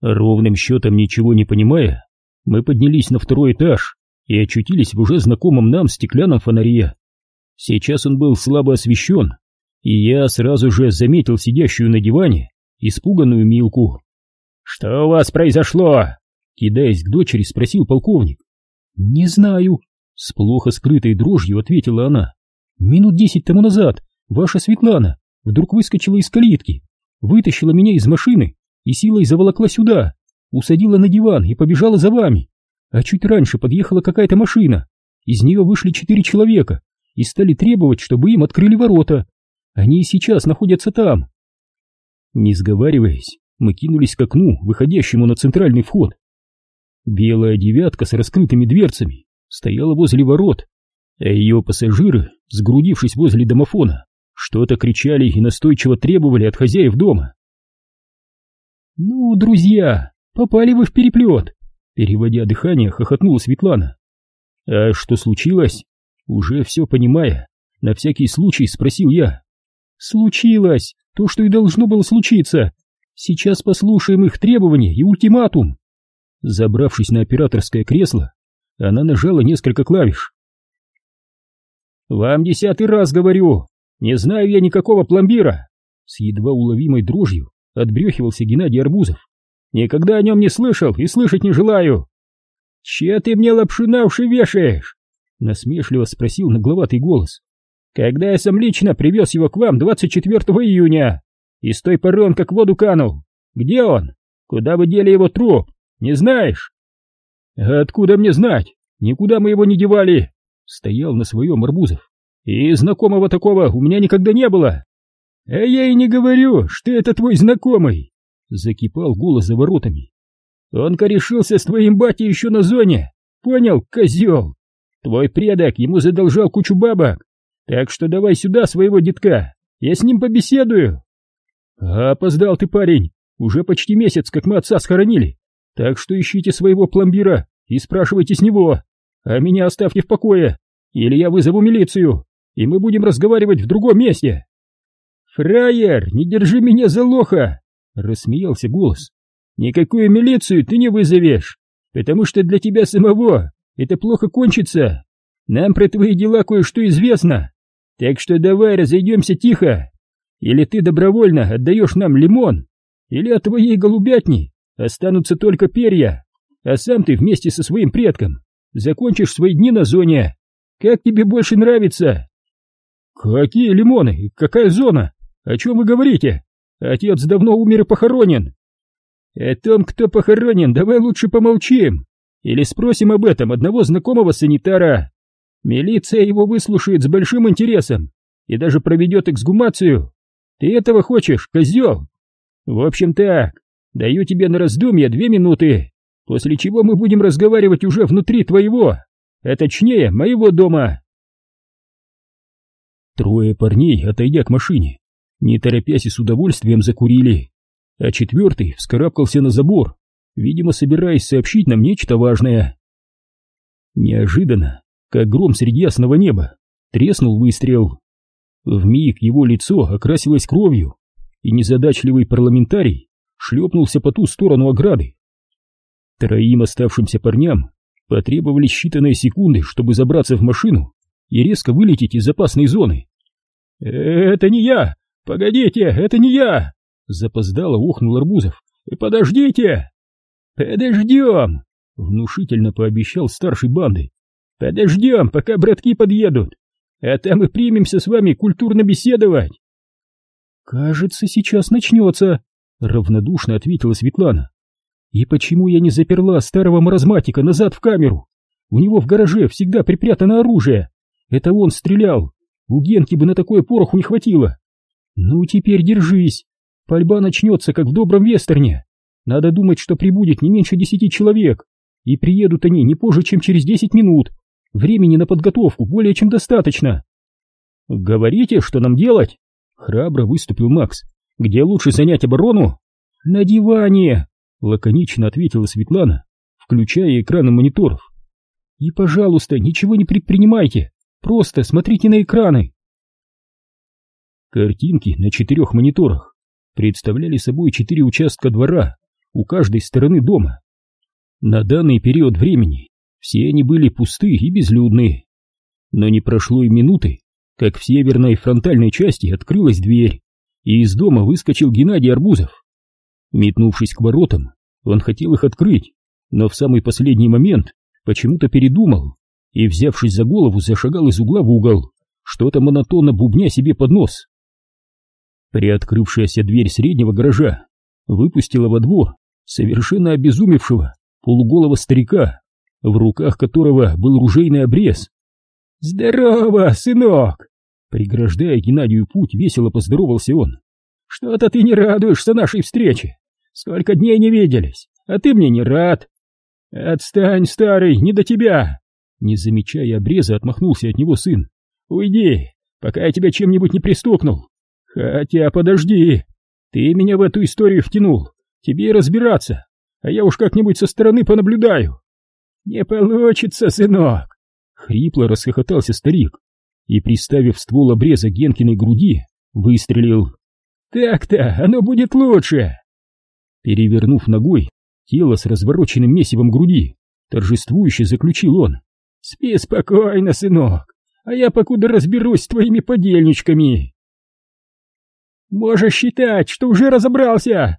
Ровным счетом ничего не понимая, мы поднялись на второй этаж и очутились в уже знакомом нам стеклянном фонаре. Сейчас он был слабо освещен, и я сразу же заметил сидящую на диване испуганную Милку. «Что у вас произошло?» Кидаясь к дочери, спросил полковник. «Не знаю», — с плохо скрытой дрожью ответила она. «Минут десять тому назад ваша Светлана вдруг выскочила из калитки, вытащила меня из машины и силой заволокла сюда, усадила на диван и побежала за вами. А чуть раньше подъехала какая-то машина, из нее вышли четыре человека и стали требовать, чтобы им открыли ворота. Они и сейчас находятся там». Не сговариваясь, мы кинулись к окну, выходящему на центральный вход. Белая девятка с раскрытыми дверцами стояла возле ворот, а ее пассажиры, сгрудившись возле домофона, что-то кричали и настойчиво требовали от хозяев дома. «Ну, друзья, попали вы в переплет!» Переводя дыхание, хохотнула Светлана. «А что случилось?» Уже все понимая, на всякий случай спросил я. «Случилось! То, что и должно было случиться! Сейчас послушаем их требования и ультиматум!» Забравшись на операторское кресло, она нажала несколько клавиш. «Вам десятый раз говорю, не знаю я никакого пломбира!» С едва уловимой дрожью отбрехивался Геннадий Арбузов. «Никогда о нем не слышал и слышать не желаю!» «Че ты мне лапшу на уши вешаешь?» Насмешливо спросил нагловатый голос. «Когда я сам лично привез его к вам 24 июня, и с той поры он как в воду канул. Где он? Куда вы дели его труп? Не знаешь? Откуда мне знать? Никуда мы его не девали. Стоял на своем Арбузов. И знакомого такого у меня никогда не было. А я и не говорю, что это твой знакомый. Закипал голос за воротами. Он корешился с твоим батей еще на зоне. Понял, козел? Твой предок ему задолжал кучу бабок. Так что давай сюда своего детка. Я с ним побеседую. А опоздал ты, парень. Уже почти месяц, как мы отца схоронили. Так что ищите своего пломбира и спрашивайте с него, а меня оставьте в покое, или я вызову милицию, и мы будем разговаривать в другом месте. Фраер, не держи меня за лоха, рассмеялся голос. Никакую милицию ты не вызовешь, потому что для тебя самого это плохо кончится. Нам про твои дела кое-что известно, так что давай разойдемся тихо. Или ты добровольно отдаешь нам лимон, или от твоей голубятни Останутся только перья, а сам ты вместе со своим предком закончишь свои дни на зоне. Как тебе больше нравится? Какие лимоны? Какая зона? О чем вы говорите? Отец давно умер и похоронен. О том, кто похоронен, давай лучше помолчим. Или спросим об этом одного знакомого санитара. Милиция его выслушает с большим интересом и даже проведет эксгумацию. Ты этого хочешь, козел? В общем так, Даю тебе на раздумье две минуты, после чего мы будем разговаривать уже внутри твоего, а точнее моего дома. Трое парней, отойдя к машине, не торопясь и с удовольствием закурили, а четвертый вскарабкался на забор, видимо, собираясь сообщить нам нечто важное. Неожиданно, как гром среди ясного неба, треснул выстрел. Вмиг его лицо окрасилось кровью, и незадачливый парламентарий шлепнулся по ту сторону ограды. Троим оставшимся парням потребовались считанные секунды, чтобы забраться в машину и резко вылететь из опасной зоны. «Это не я! Погодите, это не я!» Запоздало ухнул Арбузов. «Подождите!» «Подождем!» — внушительно пообещал старший банды. «Подождем, пока братки подъедут, а там и примемся с вами культурно беседовать!» «Кажется, сейчас начнется!» Равнодушно ответила Светлана. И почему я не заперла старого маразматика назад в камеру? У него в гараже всегда припрятано оружие. Это он стрелял. У Генки бы на такое пороху не хватило. Ну теперь держись. Пальба начнется, как в добром вестерне. Надо думать, что прибудет не меньше десяти человек. И приедут они не позже, чем через десять минут. Времени на подготовку более чем достаточно. Говорите, что нам делать? Храбро выступил Макс. Где лучше занять оборону? На диване, лаконично ответила Светлана, включая экраны мониторов. И, пожалуйста, ничего не предпринимайте, просто смотрите на экраны. Картинки на четырех мониторах представляли собой четыре участка двора, у каждой стороны дома. На данный период времени все они были пусты и безлюдны. Но не прошло и минуты, как в северной фронтальной части открылась дверь, и из дома выскочил Геннадий Арбузов. Метнувшись к воротам, он хотел их открыть, но в самый последний момент почему-то передумал и, взявшись за голову, зашагал из угла в угол, что-то монотонно бубня себе под нос. Приоткрывшаяся дверь среднего гаража выпустила во двор совершенно обезумевшего полуголого старика, в руках которого был ружейный обрез. «Здорово, сынок!» Преграждая Геннадию путь, весело поздоровался он. «Что-то ты не радуешься нашей встрече. Сколько дней не виделись, а ты мне не рад. Отстань, старый, не до тебя!» Не замечая обреза, отмахнулся от него сын. «Уйди, пока я тебя чем-нибудь не пристукнул. Хотя, подожди, ты меня в эту историю втянул, тебе разбираться, а я уж как-нибудь со стороны понаблюдаю». «Не получится, сынок!» Хрипло расхохотался старик и, приставив ствол обреза Генкиной груди, выстрелил. «Так-то, оно будет лучше!» Перевернув ногой тело с развороченным месивом груди, торжествующе заключил он. «Спи спокойно, сынок, а я покуда разберусь с твоими подельничками!» «Можешь считать, что уже разобрался!»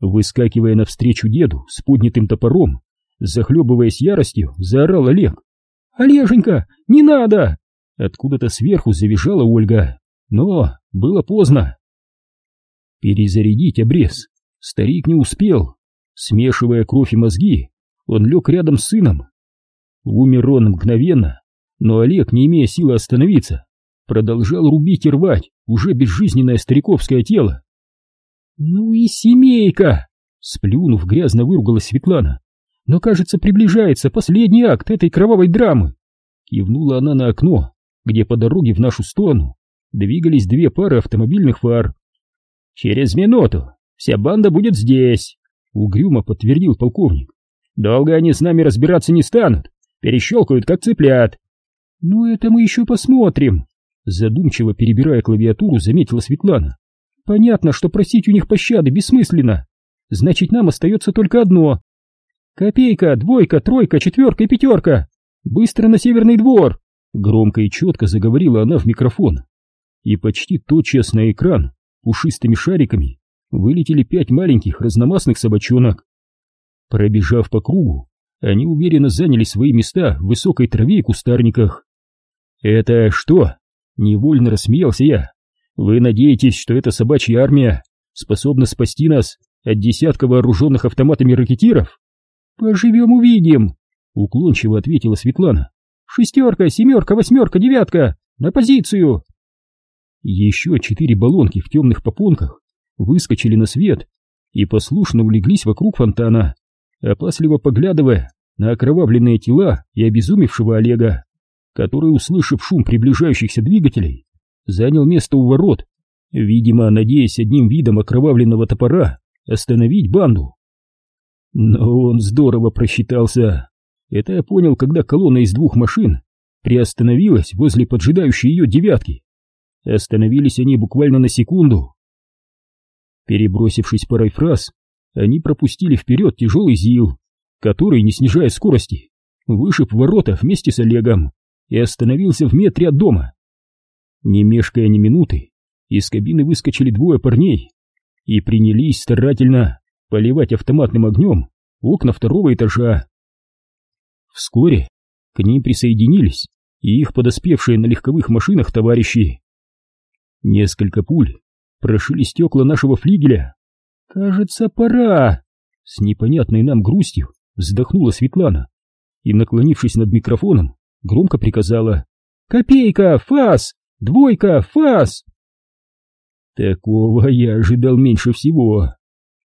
Выскакивая навстречу деду с поднятым топором, захлебываясь яростью, заорал Олег. «Олеженька, не надо!» Откуда-то сверху завизжала Ольга, но было поздно. Перезарядить обрез старик не успел. Смешивая кровь и мозги, он лег рядом с сыном. Умер он мгновенно, но Олег, не имея силы остановиться, продолжал рубить и рвать уже безжизненное стариковское тело. «Ну и семейка!» — сплюнув, грязно выругалась Светлана. «Но, кажется, приближается последний акт этой кровавой драмы!» Кивнула она на окно, где по дороге в нашу сторону двигались две пары автомобильных фар. «Через минуту вся банда будет здесь», — угрюмо подтвердил полковник. «Долго они с нами разбираться не станут, перещелкают, как цыплят». «Ну, это мы еще посмотрим», — задумчиво перебирая клавиатуру, заметила Светлана. «Понятно, что просить у них пощады бессмысленно. Значит, нам остается только одно. Копейка, двойка, тройка, четверка и пятерка. Быстро на северный двор!» Громко и четко заговорила она в микрофон. И почти тотчас на экран пушистыми шариками вылетели пять маленьких разномастных собачонок. Пробежав по кругу, они уверенно заняли свои места в высокой траве и кустарниках. «Это что?» — невольно рассмеялся я. «Вы надеетесь, что эта собачья армия способна спасти нас от десятка вооруженных автоматами ракетиров?» «Поживем увидим», — уклончиво ответила Светлана. Шестерка, семерка, восьмерка, девятка! На позицию!» Еще четыре баллонки в темных попонках выскочили на свет и послушно улеглись вокруг фонтана, опасливо поглядывая на окровавленные тела и обезумевшего Олега, который, услышав шум приближающихся двигателей, занял место у ворот, видимо, надеясь одним видом окровавленного топора остановить банду. Но он здорово просчитался. Это я понял, когда колонна из двух машин приостановилась возле поджидающей ее девятки. Остановились они буквально на секунду. Перебросившись парой фраз, они пропустили вперед тяжелый ЗИЛ, который, не снижая скорости, вышиб ворота вместе с Олегом и остановился в метре от дома. Не мешкая ни минуты, из кабины выскочили двое парней и принялись старательно поливать автоматным огнем окна второго этажа. Вскоре к ним присоединились и их подоспевшие на легковых машинах товарищи. Несколько пуль прошили стекла нашего флигеля. «Кажется, пора!» С непонятной нам грустью вздохнула Светлана и, наклонившись над микрофоном, громко приказала «Копейка! Фас! Двойка! Фас!» Такого я ожидал меньше всего.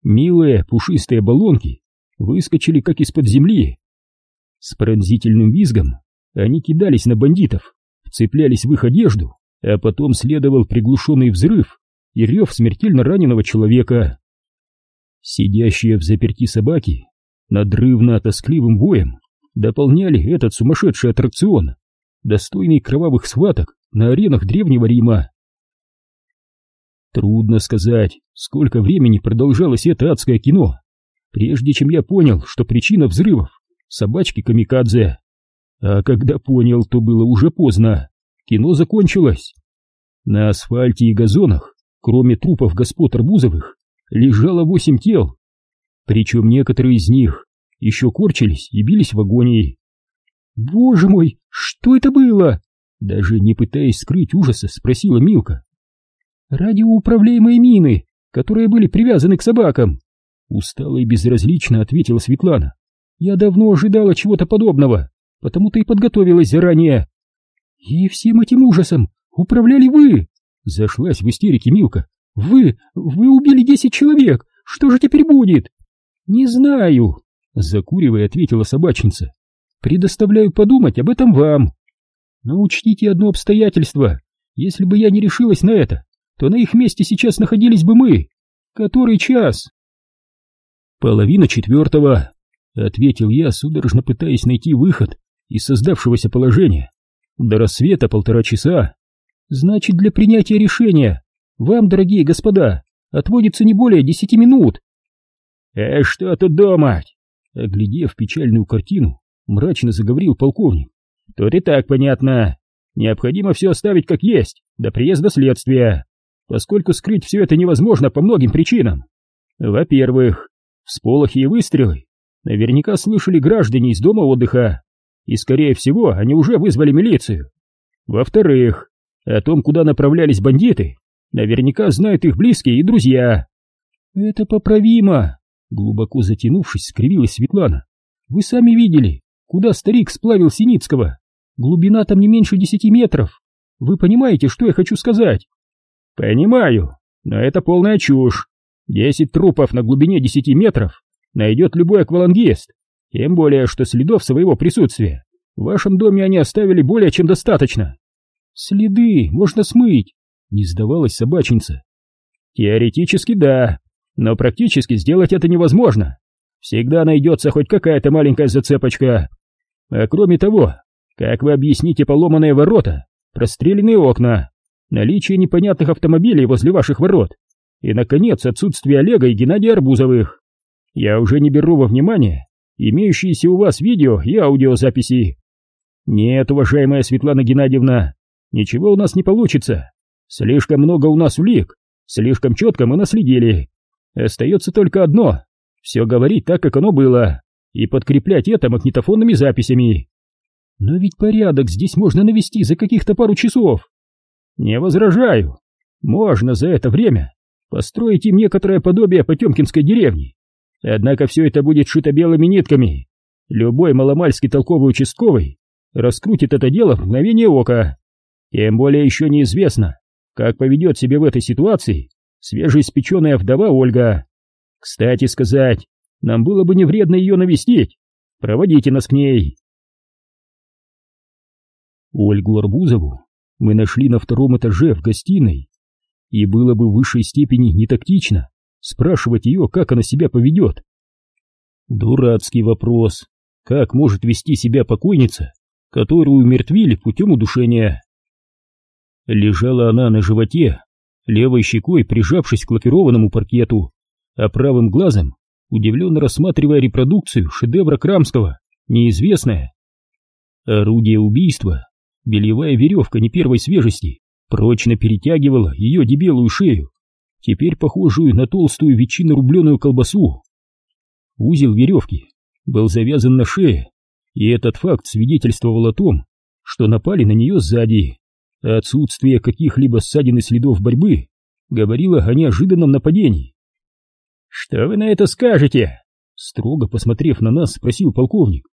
Милые пушистые баллонки выскочили как из-под земли с пронзительным визгом они кидались на бандитов, вцеплялись в их одежду, а потом следовал приглушенный взрыв и рев смертельно раненого человека. Сидящие в заперти собаки, надрывно-тоскливым воем, дополняли этот сумасшедший аттракцион, достойный кровавых схваток на аренах Древнего Рима. Трудно сказать, сколько времени продолжалось это адское кино. прежде чем я понял, что причина взрывов — собачки камикадзе. А когда понял, то было уже поздно. Кино закончилось. На асфальте и газонах, кроме трупов господ Арбузовых, лежало восемь тел. Причем некоторые из них еще корчились и бились в агонии. «Боже мой, что это было?» Даже не пытаясь скрыть ужаса, спросила Милка. «Радиоуправляемые мины, которые были привязаны к собакам!» Устало и безразлично ответила Светлана. «Я давно ожидала чего-то подобного, потому-то и подготовилась заранее». «И всем этим ужасом управляли вы!» Зашлась в истерике Милка. «Вы, вы убили десять человек! Что же теперь будет?» «Не знаю», — закуривая, ответила собачница. «Предоставляю подумать об этом вам. Но учтите одно обстоятельство. Если бы я не решилась на это, то на их месте сейчас находились бы мы. Который час?» «Половина четвертого», — ответил я, судорожно пытаясь найти выход из создавшегося положения. «До рассвета полтора часа. Значит, для принятия решения вам, дорогие господа, отводится не более десяти минут. «Э, что тут думать?» Оглядев печальную картину, мрачно заговорил полковник. «Тут и так понятно. Необходимо все оставить как есть, до приезда следствия, поскольку скрыть все это невозможно по многим причинам. Во-первых, всполохи и выстрелы наверняка слышали граждане из дома отдыха, и, скорее всего, они уже вызвали милицию. Во-вторых, о том, куда направлялись бандиты, наверняка знают их близкие и друзья. Это поправимо, глубоко затянувшись, скривилась Светлана. Вы сами видели, куда старик сплавил Синицкого. Глубина там не меньше десяти метров. Вы понимаете, что я хочу сказать? Понимаю, но это полная чушь. Десять трупов на глубине десяти метров найдет любой аквалангист. Тем более, что следов своего присутствия в вашем доме они оставили более чем достаточно. Следы можно смыть, не сдавалась собачница. Теоретически да, но практически сделать это невозможно. Всегда найдется хоть какая-то маленькая зацепочка. А кроме того, как вы объясните поломанные ворота, простреленные окна, наличие непонятных автомобилей возле ваших ворот и, наконец, отсутствие Олега и Геннадия Арбузовых? Я уже не беру во внимание имеющиеся у вас видео и аудиозаписи. Нет, уважаемая Светлана Геннадьевна, Ничего у нас не получится. Слишком много у нас улик, слишком четко мы наследили. Остается только одно — все говорить так, как оно было, и подкреплять это магнитофонными записями. Но ведь порядок здесь можно навести за каких-то пару часов. Не возражаю. Можно за это время построить им некоторое подобие Потемкинской деревни. Однако все это будет шито белыми нитками. Любой маломальский толковый участковый раскрутит это дело в мгновение ока. Тем более еще неизвестно, как поведет себя в этой ситуации свежеиспеченная вдова Ольга. Кстати сказать, нам было бы не вредно ее навестить. Проводите нас к ней. Ольгу Арбузову мы нашли на втором этаже в гостиной, и было бы в высшей степени нетактично спрашивать ее, как она себя поведет. Дурацкий вопрос. Как может вести себя покойница, которую умертвили путем удушения? Лежала она на животе, левой щекой прижавшись к лакированному паркету, а правым глазом удивленно рассматривая репродукцию шедевра Крамского, неизвестное. Орудие убийства, бельевая веревка не первой свежести, прочно перетягивала ее дебелую шею, теперь похожую на толстую ветчину-рубленую колбасу. Узел веревки был завязан на шее, и этот факт свидетельствовал о том, что напали на нее сзади. Отсутствие каких-либо ссадин и следов борьбы говорило о неожиданном нападении. «Что вы на это скажете?» Строго посмотрев на нас, спросил полковник.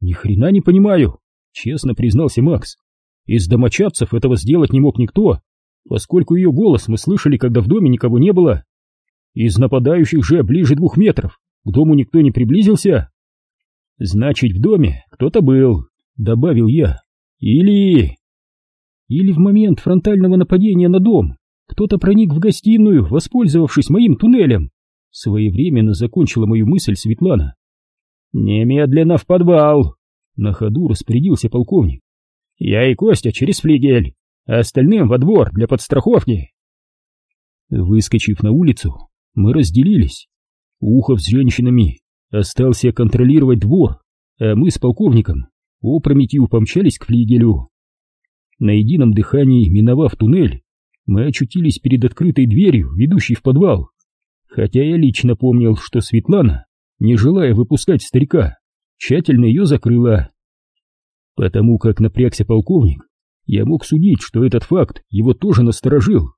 «Ни хрена не понимаю», — честно признался Макс. «Из домочадцев этого сделать не мог никто, поскольку ее голос мы слышали, когда в доме никого не было. Из нападающих же ближе двух метров к дому никто не приблизился». «Значит, в доме кто-то был», — добавил я. «Или...» Или в момент фронтального нападения на дом кто-то проник в гостиную, воспользовавшись моим туннелем. Своевременно закончила мою мысль Светлана. «Немедленно в подвал!» На ходу распорядился полковник. «Я и Костя через флигель, а остальным во двор для подстраховки!» Выскочив на улицу, мы разделились. Ухов с женщинами остался контролировать двор, а мы с полковником опрометью помчались к флигелю. На едином дыхании, миновав туннель, мы очутились перед открытой дверью, ведущей в подвал. Хотя я лично помнил, что Светлана, не желая выпускать старика, тщательно ее закрыла. Потому как напрягся полковник, я мог судить, что этот факт его тоже насторожил.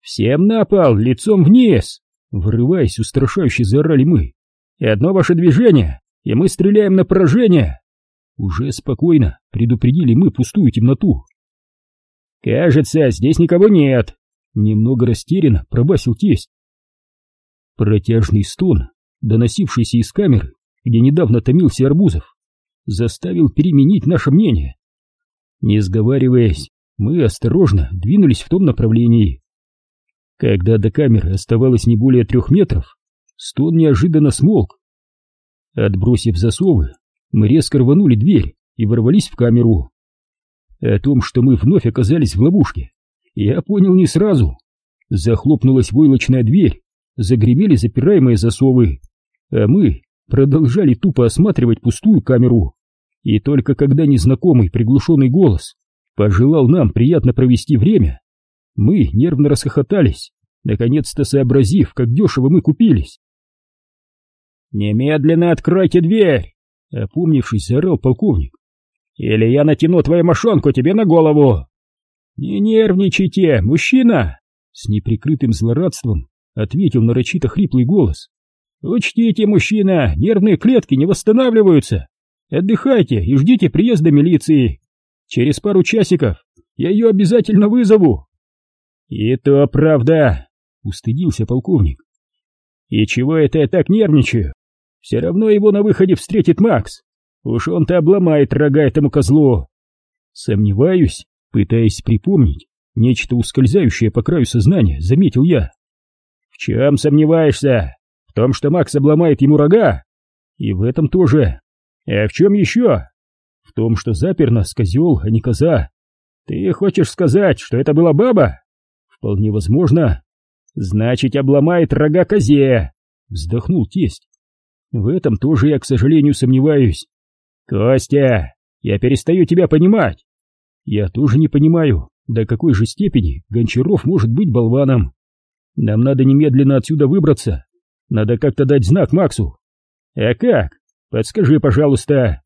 «Всем на пол, лицом вниз!» Врываясь, устрашающе заорали мы. «И одно ваше движение, и мы стреляем на поражение!» Уже спокойно предупредили мы пустую темноту. «Кажется, здесь никого нет!» Немного растерянно пробасил тесть. Протяжный стон, доносившийся из камеры, где недавно томился Арбузов, заставил переменить наше мнение. Не сговариваясь, мы осторожно двинулись в том направлении. Когда до камеры оставалось не более трех метров, стон неожиданно смолк. Отбросив засовы, мы резко рванули дверь и ворвались в камеру. О том, что мы вновь оказались в ловушке, я понял не сразу. Захлопнулась войлочная дверь, загремели запираемые засовы, а мы продолжали тупо осматривать пустую камеру. И только когда незнакомый приглушенный голос пожелал нам приятно провести время, мы нервно расхохотались, наконец-то сообразив, как дешево мы купились. «Немедленно откройте дверь!» — опомнившись, заорал полковник. «Или я натяну твою мошонку тебе на голову!» «Не нервничайте, мужчина!» С неприкрытым злорадством ответил нарочито хриплый голос. «Учтите, мужчина, нервные клетки не восстанавливаются. Отдыхайте и ждите приезда милиции. Через пару часиков я ее обязательно вызову». «И то правда!» — устыдился полковник. «И чего это я так нервничаю? Все равно его на выходе встретит Макс. Уж он-то обломает рога этому козлу». Сомневаюсь, пытаясь припомнить нечто ускользающее по краю сознания, заметил я. «В чем сомневаешься? В том, что Макс обломает ему рога? И в этом тоже. А в чем еще? В том, что запер нас козел, а не коза. Ты хочешь сказать, что это была баба? Вполне возможно. Значит, обломает рога козе, вздохнул тесть. В этом тоже я, к сожалению, сомневаюсь. Костя, я перестаю тебя понимать. Я тоже не понимаю, до какой же степени Гончаров может быть болваном. Нам надо немедленно отсюда выбраться. Надо как-то дать знак Максу. А как? Подскажи, пожалуйста.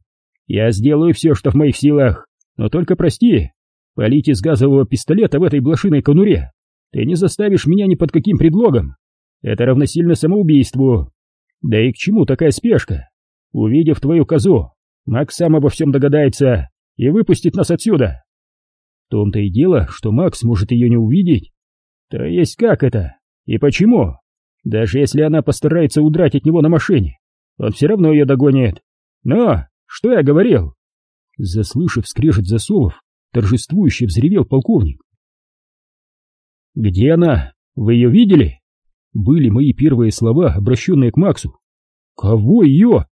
Я сделаю все, что в моих силах, но только прости. Полить из газового пистолета в этой блошиной конуре ты не заставишь меня ни под каким предлогом. Это равносильно самоубийству. Да и к чему такая спешка? Увидев твою козу, Макс сам обо всем догадается и выпустит нас отсюда. В том-то и дело, что Макс может ее не увидеть. То есть как это? И почему? Даже если она постарается удрать от него на машине, он все равно ее догонит. Но, что я говорил? Заслышав скрежет засовов, торжествующе взревел полковник. «Где она? Вы ее видели?» Были мои первые слова, обращенные к Максу. «Кого ее?»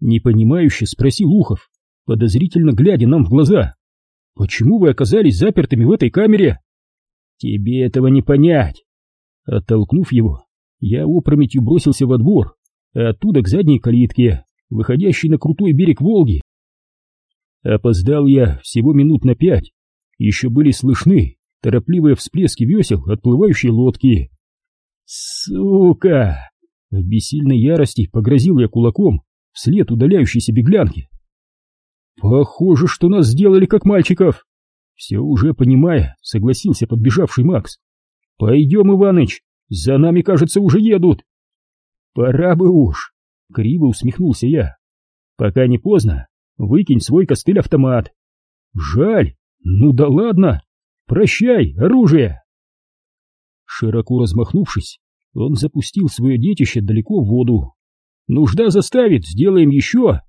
Непонимающе спросил Ухов, подозрительно глядя нам в глаза. «Почему вы оказались запертыми в этой камере?» «Тебе этого не понять!» Оттолкнув его, я опрометью бросился во двор, а оттуда к задней калитке, выходящей на крутой берег Волги. Опоздал я всего минут на пять, еще были слышны торопливые всплески весел отплывающей лодки. «Сука!» В бессильной ярости погрозил я кулаком вслед удаляющейся беглянки. «Похоже, что нас сделали как мальчиков!» Все уже понимая, согласился подбежавший Макс. «Пойдем, Иваныч, за нами, кажется, уже едут!» «Пора бы уж!» — криво усмехнулся я. «Пока не поздно, выкинь свой костыль-автомат!» «Жаль! Ну да ладно!» Прощай, оружие!» Широко размахнувшись, он запустил свое детище далеко в воду. «Нужда заставит, сделаем еще!»